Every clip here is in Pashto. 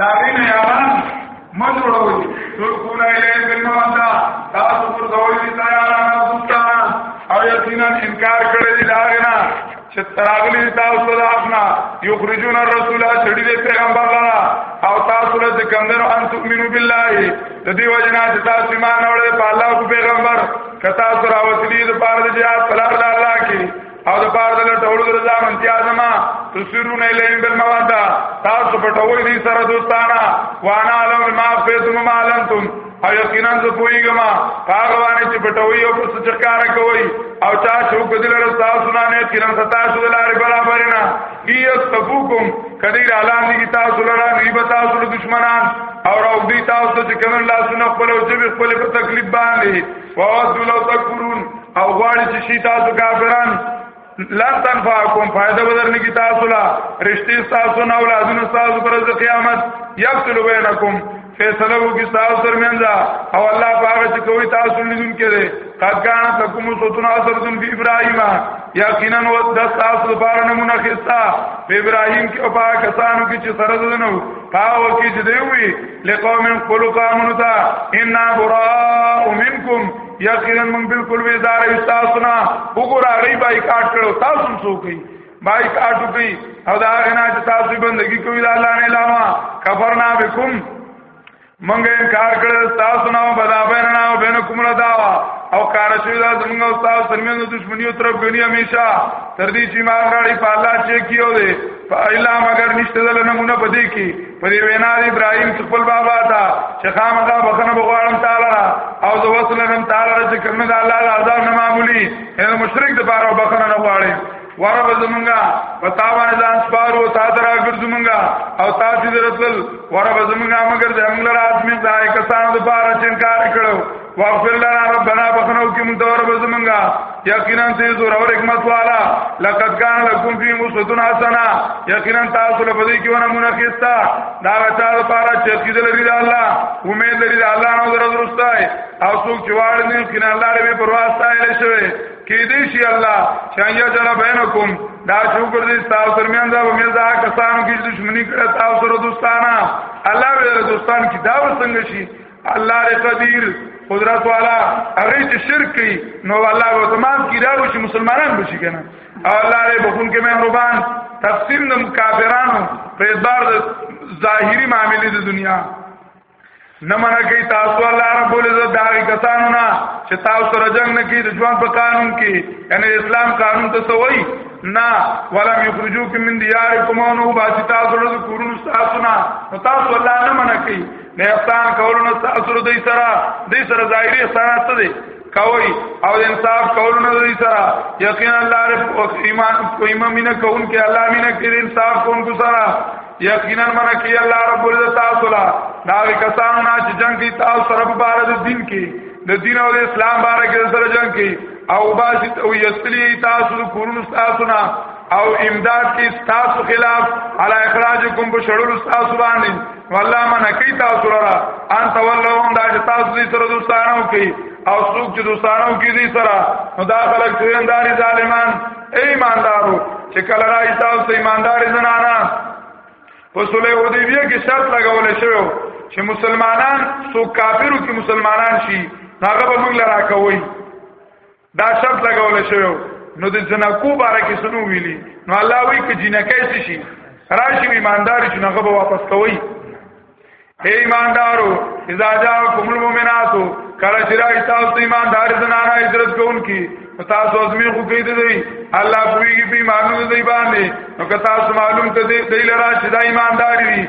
دا غینه یاران ما جوړوي ټول کونا الیه بالمودا تاسو پر دوی دي تیاران او دوستان او یقینا انکار کړی دی دا غنا چې تراغلی تاسو له افنا یخرجون الرسول چړي دې پیغمبر لرا او تاسو له کمندر ان تؤمنو بالله د دې وجنا چې تاسو ایمان اورئ په الله او پیغمبر کتا سره وسلی د پاره د جهاد پلار د الله کې او د پاره د لټولو د ځان امتیاز ما تسرون الیهم بالموده تاسو پټوي دي سره دوستانا وانا علم ما فیتم ما علمتم او یقینا زه پویګم هغه باندې چې پټوي او پس چکار کوي او چا شو کدل له تاسو نه نه کیرم ستا شو لارې برابر نه کیس تفوکم کدی را لاندې کی تاسو لرا نی به تاسو له دشمنان او راو دی تاسو چې کمن لاسونه خپل او چې خپل په تکلیف باندې وعد لو تکفرون او غواړي چې شي تاسو کافران لا تنفعکم فائدہ بدر نه کی تاسو لا رشتي تاسو نه اولادونو تاسو پر ورځ قیامت یقتل بینکم فیصله وو کی تاسو ترمنځ او الله پاک چې کوي تاسو لیدون کړي قد کان تکم سوتنا اثرتم فی ابراهیم یقینا و د تاسو لپاره نمونه خستا په ابراهیم کې او پاک کسانو کې چې سره دنو پاو کې چې دی وی لقوم قلقامن تا ان برا منکم یقینا موږ بالکل ویزار یو تاسو نه وګوره غي بایکاټ کړو تاسو هم څوک یې بایکاټ وکي او دا غنا چې تاسو بندگی کوي د الله نه علاوه کفرنا بكم موږ انکار کړل تاسو نه بدا بیننا او بینکم ردا او کار شوی دا زموږ او تاسو ترمنځ دښمنی او طرف غنی همیشه تر دې چې ما غړي په الله چې کیو دې په الا مگر نشته دلنه مونږ پدې کې په دې وینا د ابراهیم خپل بابا ته چې خامخا بخنه بغواړم تعالی او زه وسلم تعالی چې کوم د الله د عذاب نه معمولی ان مشرک د بارو بخنه نه غواړي ورب زمونږه پتاوان ځان سپارو تا درا ګر زمونږه او تا چې درتل ورب زمونږه مگر د موږ لپاره آدمي ځای کسانو د بار چې انکار کړو واغفر لنا ربنا بخنو کی مدور بزمنگا یقینا تی زور اور حکمت والا لقد کان لکم فی مسدن حسنا یقینا تاسو له بدی کی ونه منخستا دا غچا د پارا چتی دل ری الله امید لري الله نو در درستای او څوک چواړ نه کنا الله ری پرواستا اله شوی کې دې شي الله شایا جنا بینکم دا شکر دې تاسو درمیان دا مې دا کسانو کې دښمنی کړه تاسو سره دوستانه الله دې دوستان کتاب څنګه شي الله دې قدیر قدرت والا هغه چې شرک کوي نو الله به تمام کی راو چې مسلمانان بشي کنه الله دې بخون کې مهربان تفسیر د کافرانو په اعتبار د ظاهری معاملې د دنیا نه منع کوي تاسو الله رب العزت دا کسانو نه چې تاسو سره جنگ نه کوي د ژوند په قانون کې یعنی اسلام قانون ته سوي نا ولم یخرجوکم من دیارکم او نو باسی تاسو له کورونو تاسو نه تاسو الله نه منع کوي نه احسان کولونه تاسو له دوی سره دوی سره ظاهري احسانات څه دي کوي او انصاف کولونه دوی سره یقینا الله رب ایمان ایمان مینه کون کې الله مینه کې انصاف کون کو سره یقینا من کې الله رب عزت تاسو لا دا کسانو نه چې جنگ کې تاسو سره په بار د دین کې د دین او اسلام بار کې سره جنگ کې او باسي او یستلی تاسو کورونو تاسو نه او امداد کی ستاسو خلاف علی اخراجکم بشړل ستاسو باندې والله من کی تاسو را ان تولهم دا چې تاسو دې سره دوستانو کی او څوک چې دوستانو کی دې سره نو دا خلک چې انداري ظالمان ایماندارو چې کله راځي تاسو ایمانداري زنانا په سولې ودی بیا کې شرط لګول شوی چې مسلمانان سو کافرو کې مسلمانان شي هغه به موږ لرا کوي دا شرط لګول شوی نو د جنکو باره کې سنو ویلي نو الله وی چې جنکې څه شي راشي ایماندار چې هغه به واپس کوي اے ایماندارو اذا جاءکم المؤمنات کله چې راځي تاسو ایماندار زنانه عزت کوونکی تاسو ازمیر خو کې دی الله کوي په ایمانو دی باندې نو که تاسو معلوم ته دی لرا چې دا ایماندار دي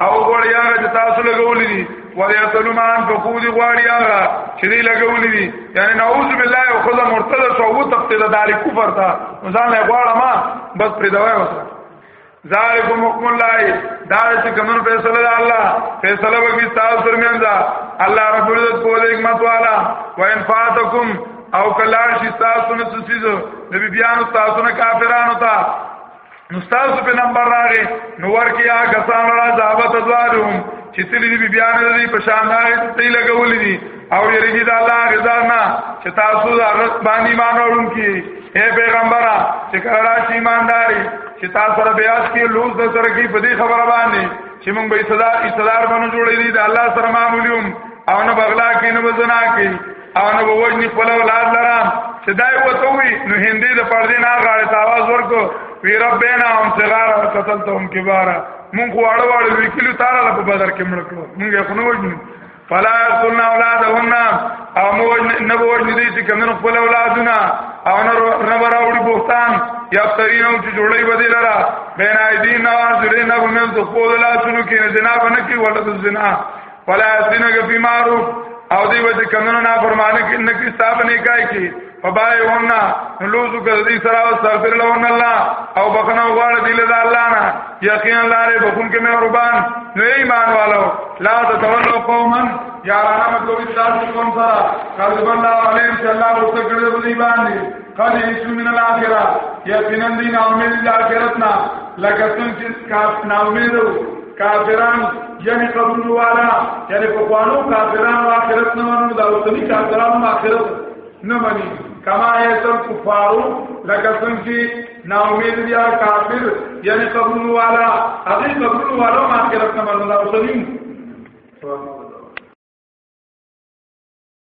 او غواړي هغه چې تاسو لګولې دي ولیا سلمان په خو دي غواړي هغه چې دی لګولې دي یعنی نعوذ بالله او خدای مرتد شو او تخته د دار کفر تا ځان له غواړه ما بس پر دوای وسه ذالکم حکم الله دا چې کوم فیصله الله فیصله وکي تاسو درمیان دا الله رب العزت په حکمت والا وان فاتکم او کلار شي تاسو نه سسیزو نبی بیان تاسو نه کافرانو ته نو تاسو په نمبر راغې نو ورکیا کسان را ذابت ازوارهم چې تللی دی بیا نه دی په شان راغې تی لګولې دي او یریږي د الله رضا نه چې تاسو د هغه باندې ایمان اورون کی اے پیغمبره چې کړه چې ایمانداري چې تاسو سره بیا چې لوز د سره کی په دې خبره باندې چې موږ به صدا اصدار باندې جوړې دي د الله سره معمولیوم او نه بغلا کې نه وزنا کې او نو وجنی په اولاد لرم چې دای وته وی نو هندي د پردې نه غاړه تاواز ورکو وی ربنا هم صغار او قتلتهم کبارا مونږ واړه واړه وکیلو تعالی په بدر کې مړ کړو مونږ یې خنو وجنو فلا يقتلن اولادهن او موج نه وجنی دي چې کمنو خپل اولادونه او نه نه براوړي بوختان یا ترینو چې جوړي بدی لرا بین ایدین نواز لري نه بمن ته خپل لاسونو کې نه جناب نه کې ولته زنا ولا سینګ فی معروف او دی وجه کمنو نه فرمانه کې نه کی صاحب نه کای کی فبای ونا لوزو کړه دې سره او استغفر له ان الله او بخنه غواړه دې له الله نه یقینا لاره بخون کې مې قربان نو ایمان والو لا تتولوا قوما یارانا مطلب اسلام کې کوم سره قلب الله علیه چې الله ورته کړه دې باندې قد یسو من الاخره یقینا دین امید الاخرتنا لکه څنګه چې کاف نامې کافران یعنی قبرونو والا یعنی په خوانو کافرانو آخرت نه منو دا اوسنی کافرانو آخرت نه مني کما ایسر کفارو لکه څنګه چې نا امید دي کافر یعنی قبرونو والا هغه قبرونو والا آخرت نه منو دا اوسنی